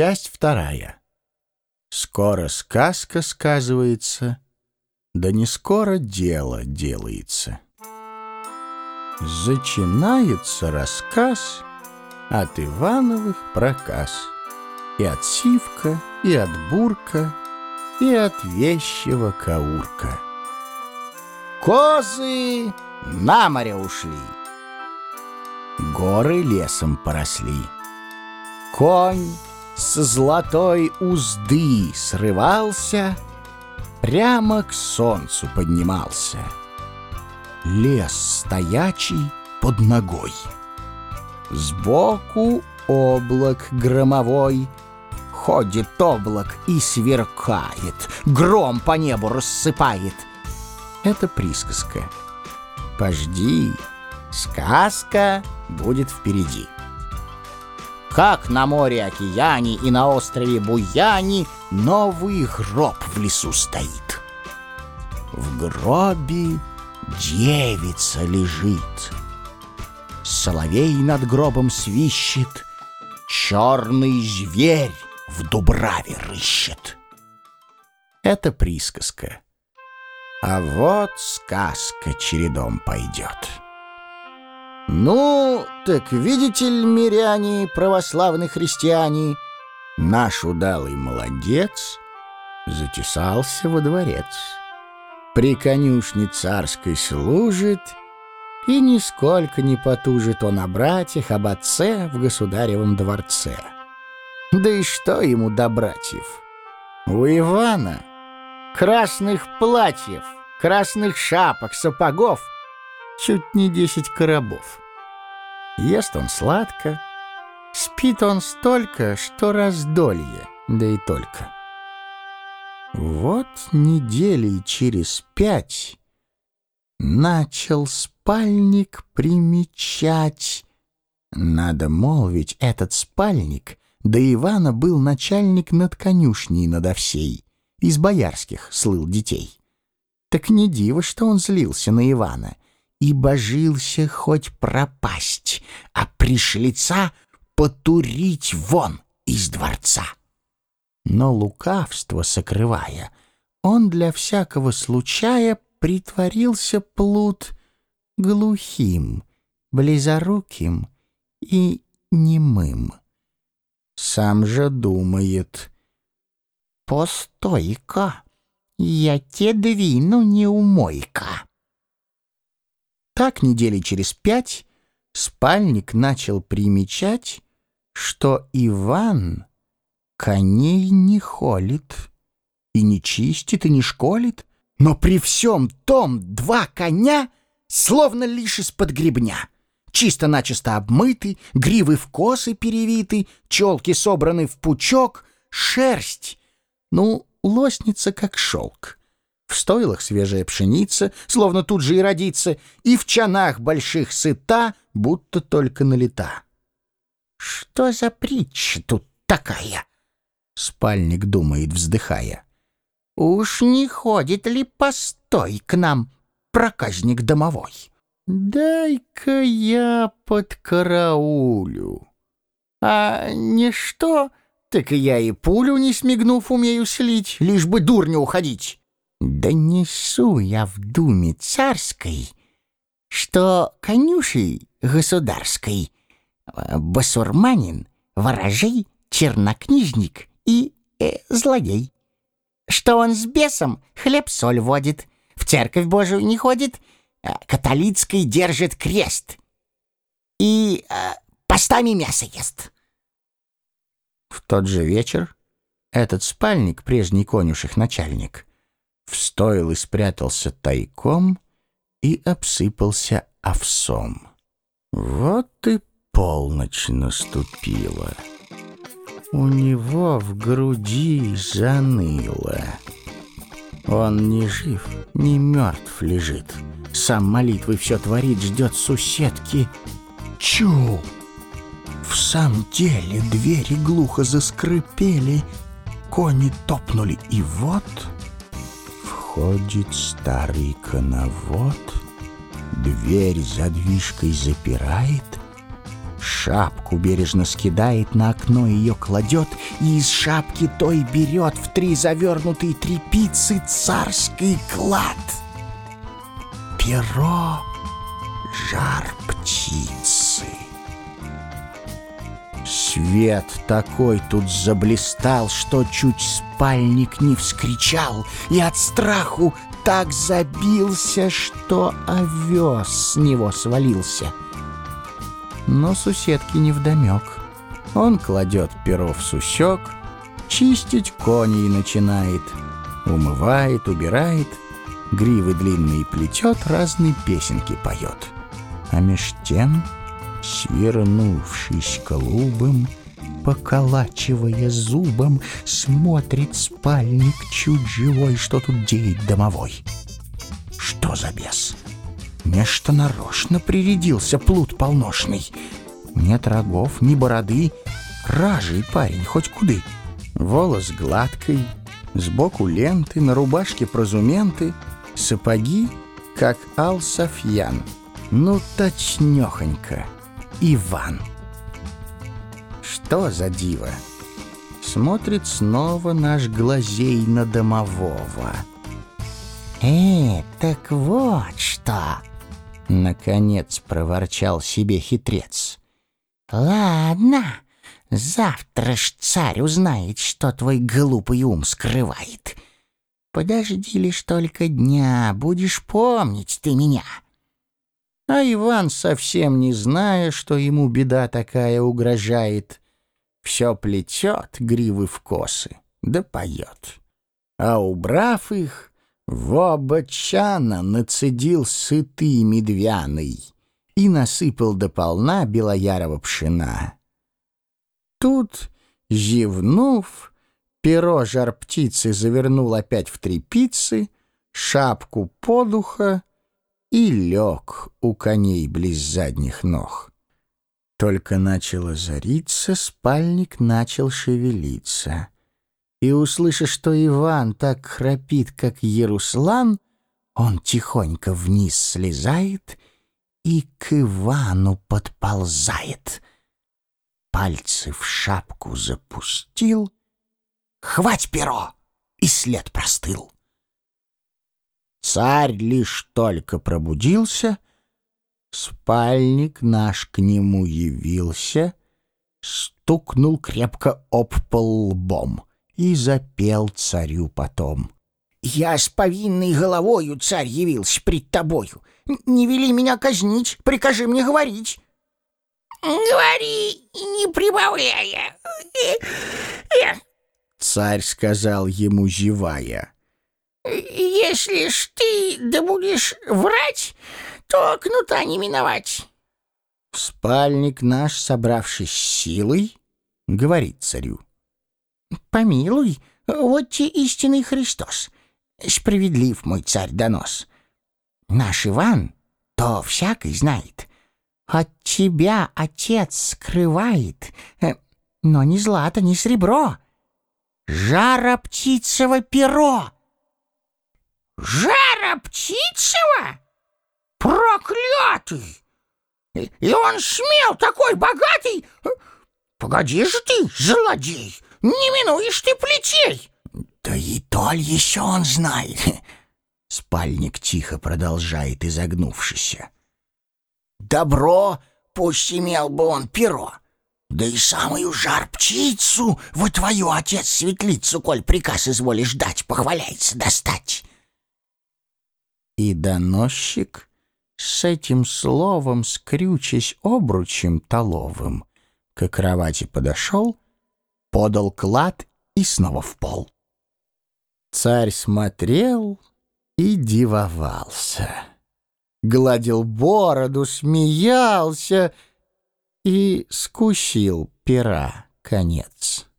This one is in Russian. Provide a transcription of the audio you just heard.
Часть вторая. Скоро сказка сказывается, да не скоро дело делается. Зачинается рассказ от Ивановых проказ. И от Сивка, и от Бурка, и от вещего Каурка. Козы на море ушли, горы лесом поросли. Конь с золотой узды срывался, Прямо к солнцу поднимался. Лес стоячий под ногой. Сбоку облак громовой. Ходит облак и сверкает, Гром по небу рассыпает. Это присказка. Пожди, сказка будет впереди. Как на море океане и на острове Буяни новый гроб в лесу стоит. В гробе девица лежит. Соловей над гробом свищет, Черный зверь в дубраве рыщет. Это присказка. А вот сказка чередом пойдет. Ну, так видите ли, миряне, православные христиане, наш удалый молодец затесался во дворец. При конюшне царской служит, и нисколько не потужит он о братьях, об отце в государевом дворце. Да и что ему до братьев? У Ивана красных платьев, красных шапок, сапогов — чуть не десять коробов. Ест он сладко, спит он столько, что раздолье, да и только. Вот недели через пять начал спальник примечать. Надо молвить, этот спальник до Ивана был начальник над конюшней надо всей, из боярских слыл детей. Так не диво, что он злился на Ивана — и божился хоть пропасть, а пришлица потурить вон из дворца. Но лукавство сокрывая, он для всякого случая притворился плут глухим, близоруким и немым. Сам же думает, «Постой-ка, я те двину не умой-ка». Так недели через пять спальник начал примечать, что Иван коней не холит, и не чистит, и не школит, но при всем том два коня словно лишь из-под гребня. Чисто-начисто обмыты, гривы в косы перевиты, челки собраны в пучок, шерсть, ну, лосница как шелк. В стойлах свежая пшеница, словно тут же и родится, и в чанах больших сыта, будто только налета. «Что за притча тут такая?» — спальник думает, вздыхая. «Уж не ходит ли постой к нам, проказник домовой?» «Дай-ка я под караулю». «А не что, так я и пулю, не смигнув, умею слить, лишь бы дурню уходить». Да несу я в думе царской, что конюшей государской басурманин, ворожей, чернокнижник и э, злодей. Что он с бесом хлеб-соль водит, в церковь Божию не ходит, а католицкой держит крест и э, постами мясо ест. В тот же вечер этот спальник, прежний конюших начальник, встоял и спрятался тайком и обсыпался овсом. Вот и полночь наступила. У него в груди заныло. Он не жив, не мертв лежит. Сам молитвы все творит, ждет суседки. Чу! В самом деле двери глухо заскрипели, кони топнули, и вот Входит старый коновод, Дверь задвижкой запирает, Шапку бережно скидает, на окно ее кладет И из шапки той берет в три завернутые трепицы царский клад. Перо жар птицы. Свет такой тут заблистал, что чуть спальник не вскричал, И от страху так забился, что овес с него свалился. Но суседки невдомек. Он кладет перо в сусек, чистить коней начинает, умывает, убирает, гривы длинные плетет, разные песенки поет. А меж тем, свернувшись клубом, поколачивая зубом, смотрит спальник чуть живой, что тут деет домовой. Что за бес? Нечто нарочно прирядился плут полношный. Нет рогов, ни бороды, ражий парень, хоть куды. Волос гладкий, сбоку ленты, на рубашке прозументы, сапоги, как Ал Софьян. Ну, точнёхонько, Иван. Что за диво? Смотрит снова наш глазей на домового. «Э, так вот что!» Наконец проворчал себе хитрец. «Ладно, завтра ж царь узнает, что твой глупый ум скрывает. Подожди лишь только дня, будешь помнить ты меня». А Иван, совсем не зная, что ему беда такая угрожает, все плетет гривы в косы, да поет. А убрав их, в оба чана нацедил сытый медвяный и насыпал до полна белоярого пшена. Тут, зевнув, перо жар птицы завернул опять в трепицы, шапку подуха и лег у коней близ задних ног. Только начало зариться, спальник начал шевелиться — и, услыша, что Иван так храпит, как Еруслан, он тихонько вниз слезает и к Ивану подползает. Пальцы в шапку запустил, хвать перо, и след простыл. Царь лишь только пробудился, спальник наш к нему явился, стукнул крепко об пол лбом — и запел царю потом. «Я с повинной головою, царь, явился пред тобою. Не вели меня казнить, прикажи мне говорить». «Говори, не прибавляя». Царь сказал ему, зевая. «Если ж ты да будешь врать, то кнута не миновать». Спальник наш, собравшись силой, говорит царю. Помилуй, вот те истинный Христос. Справедлив мой царь донос. Наш Иван то всякий знает. От тебя отец скрывает, но ни злато, ни сребро. Жара птицево перо. Жара птицево? Проклятый! И он смел такой богатый? Погоди же ты, злодей! Не минуешь ты плечей!» «Да и толь еще он знает!» Спальник тихо продолжает, изогнувшись. «Добро, пусть имел бы он перо, да и самую жар птицу во твою отец светлицу, коль приказ изволишь дать, похваляется достать!» И доносчик с этим словом, скрючась обручем толовым, к кровати подошел подал клад и снова в пол. Царь смотрел и дивовался. Гладил бороду, смеялся и скусил пера конец.